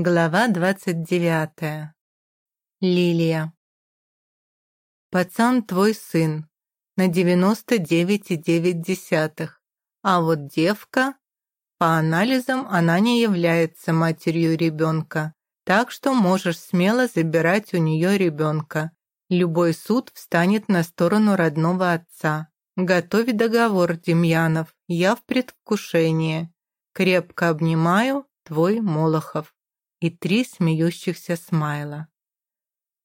Глава двадцать девятая. Лилия. Пацан твой сын на девяносто девять и девять десятых, а вот девка, по анализам она не является матерью ребенка, так что можешь смело забирать у нее ребенка. Любой суд встанет на сторону родного отца. Готовь договор, Демьянов, я в предвкушении. Крепко обнимаю, твой Молохов и три смеющихся смайла.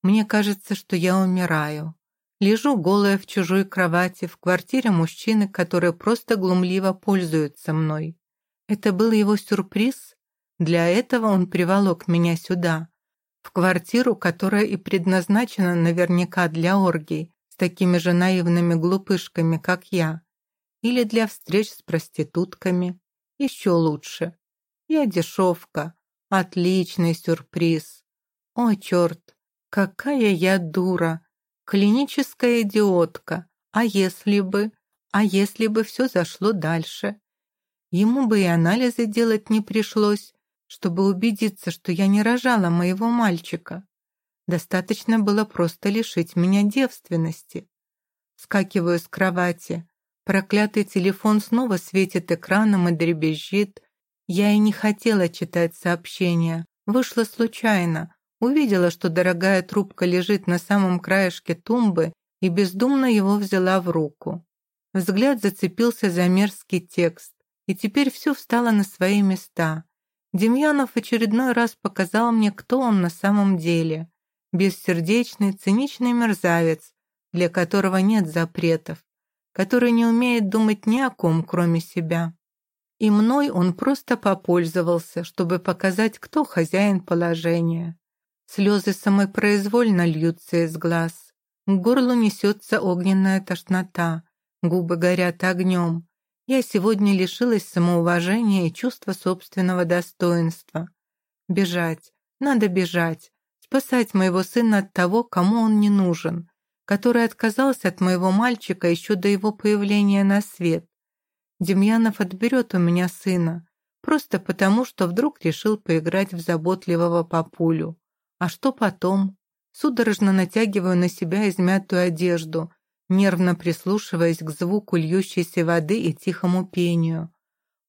Мне кажется, что я умираю. Лежу голая в чужой кровати в квартире мужчины, который просто глумливо пользуется мной. Это был его сюрприз? Для этого он приволок меня сюда, в квартиру, которая и предназначена наверняка для оргий, с такими же наивными глупышками, как я. Или для встреч с проститутками. Еще лучше. Я дешевка, Отличный сюрприз. О, черт, какая я дура. Клиническая идиотка. А если бы... А если бы все зашло дальше? Ему бы и анализы делать не пришлось, чтобы убедиться, что я не рожала моего мальчика. Достаточно было просто лишить меня девственности. Скакиваю с кровати. Проклятый телефон снова светит экраном и дребезжит, я и не хотела читать сообщения. Вышла случайно. Увидела, что дорогая трубка лежит на самом краешке тумбы и бездумно его взяла в руку. Взгляд зацепился за мерзкий текст, и теперь все встало на свои места. Демьянов очередной раз показал мне, кто он на самом деле. Бессердечный, циничный мерзавец, для которого нет запретов, который не умеет думать ни о ком, кроме себя. И мной он просто попользовался, чтобы показать, кто хозяин положения. Слезы самопроизвольно льются из глаз. К горлу несется огненная тошнота, губы горят огнем. Я сегодня лишилась самоуважения и чувства собственного достоинства. Бежать, надо бежать, спасать моего сына от того, кому он не нужен, который отказался от моего мальчика еще до его появления на свет. Демьянов отберет у меня сына, просто потому, что вдруг решил поиграть в заботливого папулю. А что потом? Судорожно натягиваю на себя измятую одежду, нервно прислушиваясь к звуку льющейся воды и тихому пению.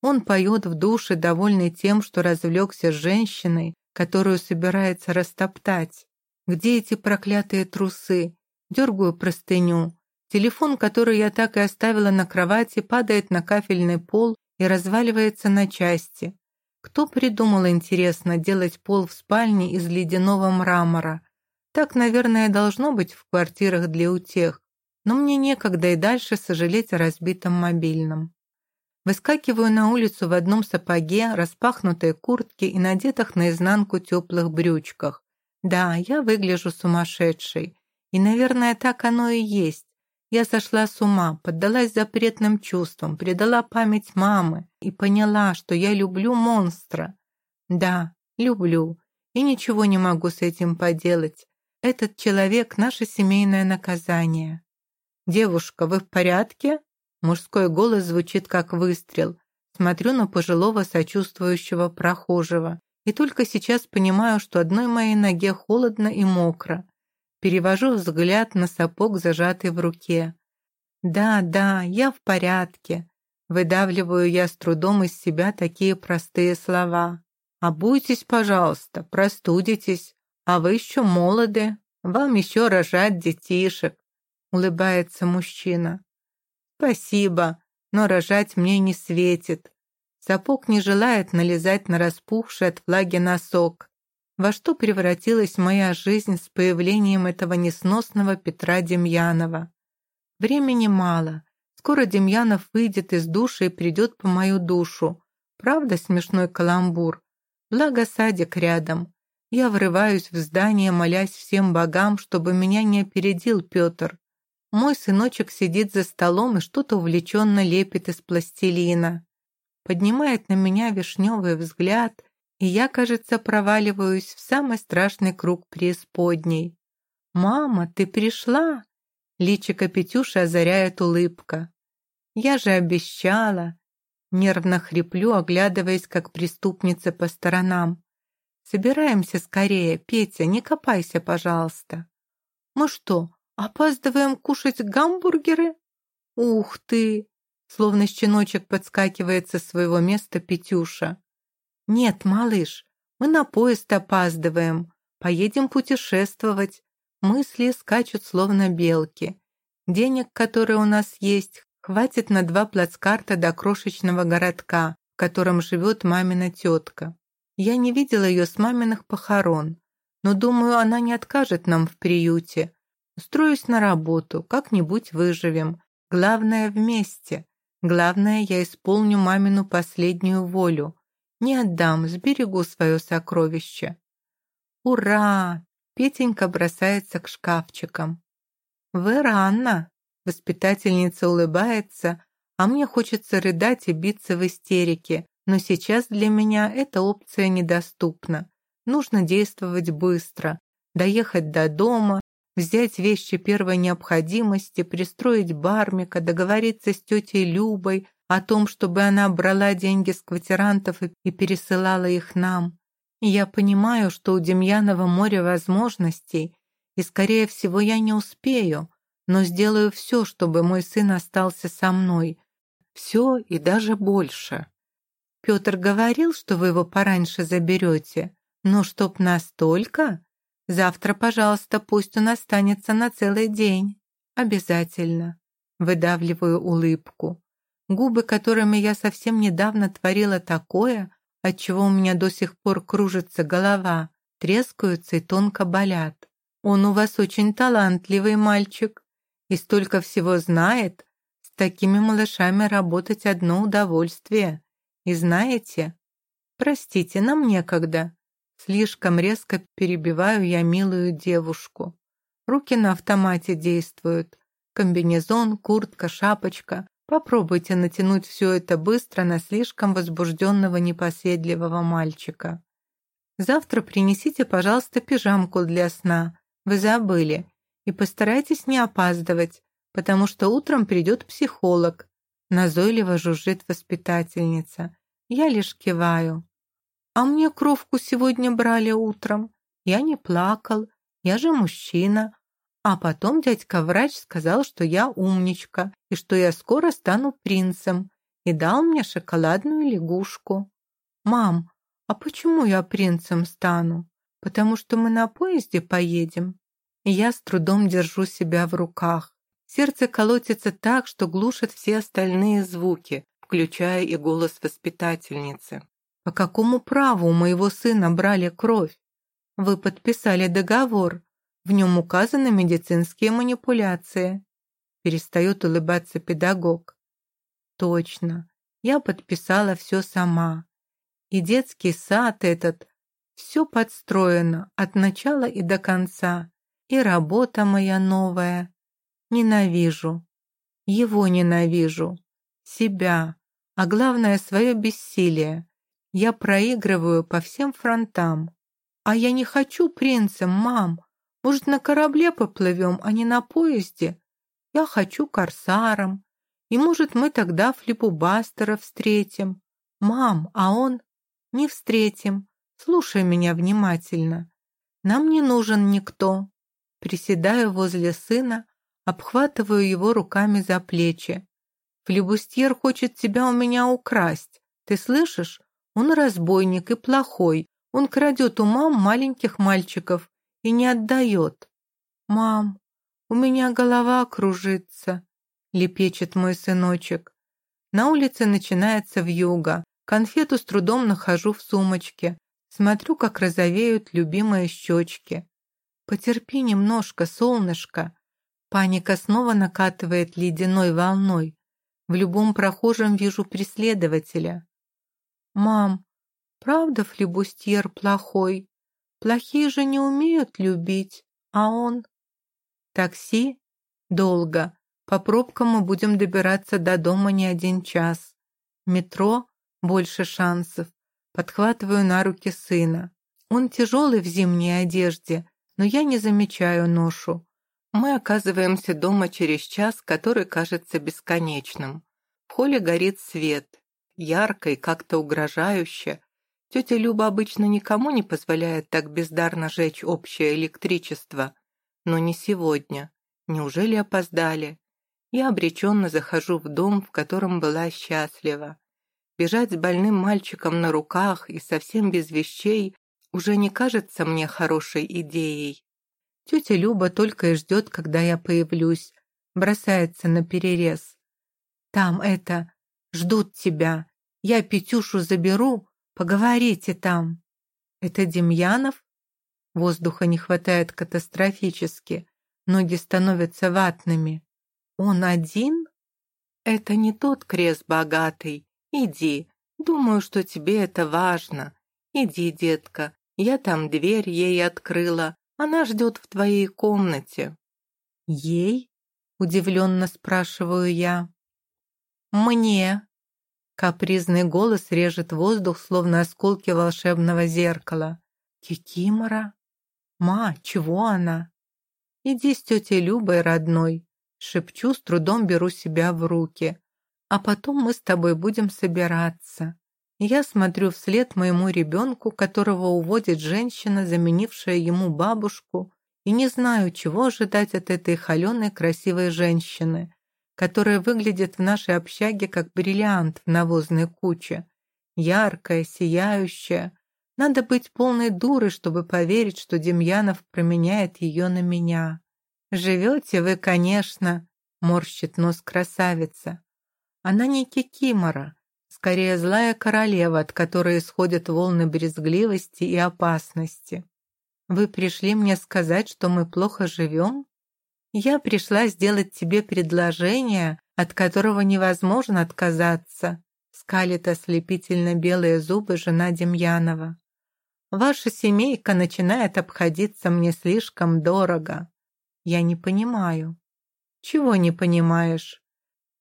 Он поет в душе, довольный тем, что развлекся с женщиной, которую собирается растоптать. Где эти проклятые трусы? Дергаю простыню. Телефон, который я так и оставила на кровати, падает на кафельный пол и разваливается на части. Кто придумал, интересно, делать пол в спальне из ледяного мрамора? Так, наверное, должно быть в квартирах для утех. Но мне некогда и дальше сожалеть о разбитом мобильном. Выскакиваю на улицу в одном сапоге, распахнутой куртке и надетых наизнанку теплых брючках. Да, я выгляжу сумасшедшей. И, наверное, так оно и есть. Я сошла с ума, поддалась запретным чувствам, предала память мамы и поняла, что я люблю монстра. Да, люблю, и ничего не могу с этим поделать. Этот человек — наше семейное наказание. «Девушка, вы в порядке?» Мужской голос звучит как выстрел. Смотрю на пожилого сочувствующего прохожего и только сейчас понимаю, что одной моей ноге холодно и мокро. Перевожу взгляд на сапог, зажатый в руке. «Да, да, я в порядке», — выдавливаю я с трудом из себя такие простые слова. «Обуйтесь, пожалуйста, простудитесь, а вы еще молоды, вам еще рожать детишек», — улыбается мужчина. «Спасибо, но рожать мне не светит. Сапог не желает налезать на распухший от влаги носок. Во что превратилась моя жизнь с появлением этого несносного Петра Демьянова? Времени мало. Скоро Демьянов выйдет из души и придет по мою душу. Правда смешной каламбур? Благо садик рядом. Я врываюсь в здание, молясь всем богам, чтобы меня не опередил Петр. Мой сыночек сидит за столом и что-то увлеченно лепит из пластилина. Поднимает на меня вишневый взгляд — и я, кажется, проваливаюсь в самый страшный круг преисподней. «Мама, ты пришла?» Личико Петюши озаряет улыбка. «Я же обещала!» Нервно хриплю, оглядываясь, как преступница по сторонам. Собираемся скорее, Петя, не копайся, пожалуйста. Мы что, опаздываем кушать гамбургеры? Ух ты! Словно щеночек подскакивает со своего места Петюша. Нет, малыш, мы на поезд опаздываем. Поедем путешествовать. Мысли скачут словно белки. Денег, которые у нас есть, хватит на два плацкарта до крошечного городка, в котором живет мамина тетка. Я не видела ее с маминых похорон, но думаю, она не откажет нам в приюте. Устроюсь на работу, как-нибудь выживем. Главное вместе. Главное, я исполню мамину последнюю волю. Не отдам, сберегу свое сокровище. Ура! Петенька бросается к шкафчикам. Вы рано. Воспитательница улыбается, а мне хочется рыдать и биться в истерике, но сейчас для меня эта опция недоступна. Нужно действовать быстро, доехать до дома, взять вещи первой необходимости, пристроить бармика, договориться с тетей Любой о том, чтобы она брала деньги с квартирантов и пересылала их нам. Я понимаю, что у Демьянова море возможностей, и, скорее всего, я не успею, но сделаю все, чтобы мой сын остался со мной. Все и даже больше. Петр говорил, что вы его пораньше заберете, но чтоб настолько? Завтра, пожалуйста, пусть он останется на целый день. Обязательно. Выдавливаю улыбку. Губы, которыми я совсем недавно творила такое, от чего у меня до сих пор кружится голова, трескаются и тонко болят. Он у вас очень талантливый мальчик и столько всего знает. С такими малышами работать одно удовольствие. И знаете, простите, нам некогда. Слишком резко перебиваю я милую девушку. Руки на автомате действуют. Комбинезон, куртка, шапочка. Попробуйте натянуть все это быстро на слишком возбужденного непоседливого мальчика. Завтра принесите, пожалуйста, пижамку для сна. Вы забыли. И постарайтесь не опаздывать, потому что утром придет психолог. Назойливо жужжит воспитательница. Я лишь киваю. А мне кровку сегодня брали утром. Я не плакал, я же мужчина. А потом дядька-врач сказал, что я умничка и что я скоро стану принцем, и дал мне шоколадную лягушку. «Мам, а почему я принцем стану? Потому что мы на поезде поедем?» И я с трудом держу себя в руках. Сердце колотится так, что глушит все остальные звуки, включая и голос воспитательницы. «По какому праву у моего сына брали кровь? Вы подписали договор. В нем указаны медицинские манипуляции». Перестает улыбаться педагог. «Точно. Я подписала все сама. И детский сад этот, все подстроено от начала и до конца. И работа моя новая. Ненавижу. Его ненавижу. Себя. А главное, свое бессилие. Я проигрываю по всем фронтам. А я не хочу принцем, мам. Может, на корабле поплывем, а не на поезде? Я хочу корсаром. И, может, мы тогда флипубастера встретим. Мам, а он? Не встретим. Слушай меня внимательно. Нам не нужен никто. Приседаю возле сына, обхватываю его руками за плечи. Флебустьер хочет тебя у меня украсть. Ты слышишь? Он разбойник и плохой. Он крадет у мам маленьких мальчиков и не отдает. «Мам, у меня голова кружится», — лепечет мой сыночек. На улице начинается вьюга. Конфету с трудом нахожу в сумочке. Смотрю, как розовеют любимые щечки. «Потерпи немножко, солнышко». Паника снова накатывает ледяной волной. В любом прохожем вижу преследователя. «Мам, правда флебустьер плохой? Плохие же не умеют любить, а он...» «Такси? Долго. По пробкам мы будем добираться до дома не один час. Метро? Больше шансов. Подхватываю на руки сына. Он тяжелый в зимней одежде, но я не замечаю ношу. Мы оказываемся дома через час, который кажется бесконечным. В холле горит свет, ярко и как-то угрожающе. Тетя Люба обычно никому не позволяет так бездарно жечь общее электричество. Но не сегодня. Неужели опоздали? Я обреченно захожу в дом, в котором была счастлива. Бежать с больным мальчиком на руках и совсем без вещей уже не кажется мне хорошей идеей. Тетя Люба только и ждет, когда я появлюсь. Бросается на перерез. «Там это... Ждут тебя. Я Петюшу заберу. Поговорите там». «Это Демьянов?» Воздуха не хватает катастрофически. Ноги становятся ватными. «Он один?» «Это не тот крест богатый. Иди. Думаю, что тебе это важно. Иди, детка. Я там дверь ей открыла. Она ждет в твоей комнате». «Ей?» — удивленно спрашиваю я. «Мне». Капризный голос режет воздух, словно осколки волшебного зеркала. «Кикимора? Ма, чего она?» «Иди с тетей Любой, родной». Шепчу, с трудом беру себя в руки. «А потом мы с тобой будем собираться». Я смотрю вслед моему ребенку, которого уводит женщина, заменившая ему бабушку, и не знаю, чего ожидать от этой холеной красивой женщины, которая выглядит в нашей общаге как бриллиант в навозной куче. Яркая, сияющая. Надо быть полной дурой, чтобы поверить, что Демьянов променяет ее на меня. «Живете вы, конечно», — морщит нос красавица. Она не кикимора, скорее злая королева, от которой исходят волны брезгливости и опасности. Вы пришли мне сказать, что мы плохо живем? Я пришла сделать тебе предложение, от которого невозможно отказаться, скалит ослепительно белые зубы жена Демьянова. Ваша семейка начинает обходиться мне слишком дорого. Я не понимаю. Чего не понимаешь?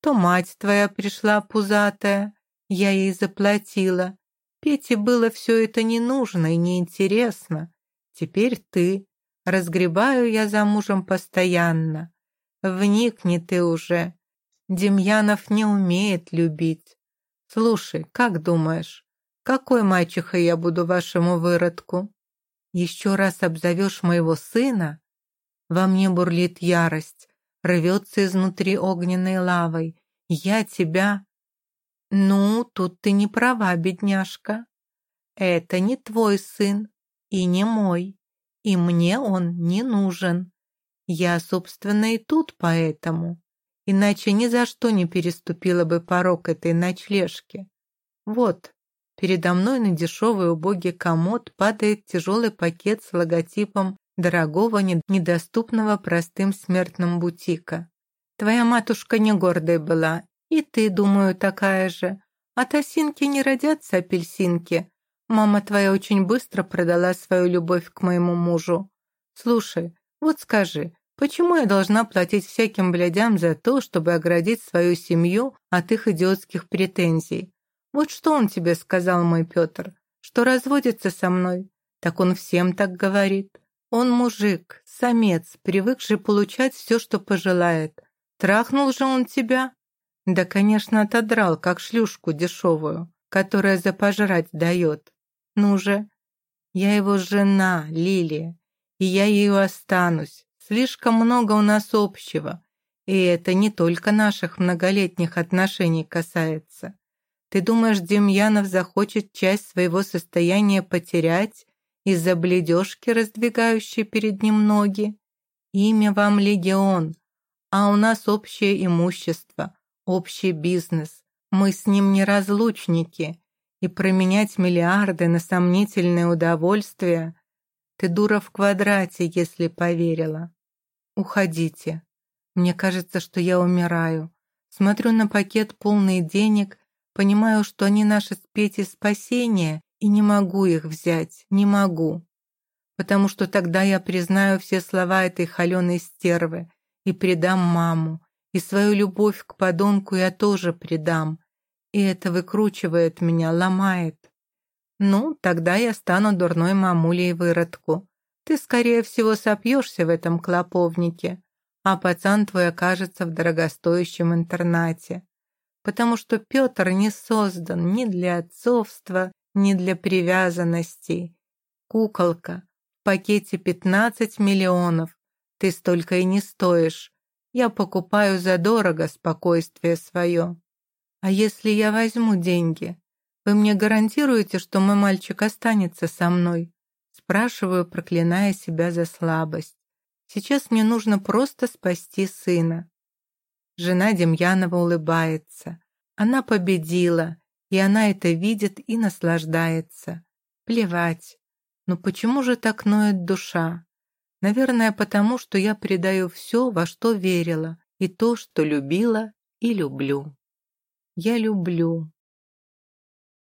То мать твоя пришла пузатая, я ей заплатила. Пете было все это не нужно и неинтересно. Теперь ты. Разгребаю я за мужем постоянно. Вникни ты уже. Демьянов не умеет любить. Слушай, как думаешь, какой мачехой я буду вашему выродку? Еще раз обзовешь моего сына? Во мне бурлит ярость, рвется изнутри огненной лавой. Я тебя... «Ну, тут ты не права, бедняжка. Это не твой сын и не мой, и мне он не нужен. Я, собственно, и тут поэтому, иначе ни за что не переступила бы порог этой ночлежки. Вот, передо мной на дешевый убогий комод падает тяжелый пакет с логотипом дорогого, недоступного простым смертным бутика. Твоя матушка не гордой была и ты, думаю, такая же. От осинки не родятся апельсинки. Мама твоя очень быстро продала свою любовь к моему мужу. Слушай, вот скажи, почему я должна платить всяким блядям за то, чтобы оградить свою семью от их идиотских претензий? Вот что он тебе сказал, мой Петр, что разводится со мной? Так он всем так говорит. Он мужик, самец, привыкший получать все, что пожелает. Трахнул же он тебя, да, конечно, отодрал, как шлюшку дешевую, которая за пожрать дает. Ну же, я его жена, Лилия, и я ею останусь. Слишком много у нас общего, и это не только наших многолетних отношений касается. Ты думаешь, Демьянов захочет часть своего состояния потерять из-за бледежки, раздвигающей перед ним ноги? Имя вам легион, а у нас общее имущество, общий бизнес. Мы с ним не разлучники, и променять миллиарды на сомнительное удовольствие ты дура в квадрате, если поверила. Уходите. Мне кажется, что я умираю. Смотрю на пакет полный денег, понимаю, что они наши с Петей спасение, и не могу их взять, не могу. Потому что тогда я признаю все слова этой холеной стервы и предам маму, и свою любовь к подонку я тоже предам. И это выкручивает меня, ломает. Ну, тогда я стану дурной мамулей выродку. Ты, скорее всего, сопьешься в этом клоповнике, а пацан твой окажется в дорогостоящем интернате. Потому что Петр не создан ни для отцовства, не для привязанностей. Куколка, в пакете 15 миллионов. Ты столько и не стоишь. Я покупаю задорого спокойствие свое. А если я возьму деньги, вы мне гарантируете, что мой мальчик останется со мной? Спрашиваю, проклиная себя за слабость. Сейчас мне нужно просто спасти сына. Жена Демьянова улыбается. Она победила, и она это видит и наслаждается. Плевать. Но почему же так ноет душа? Наверное, потому что я предаю все, во что верила, и то, что любила и люблю. Я люблю,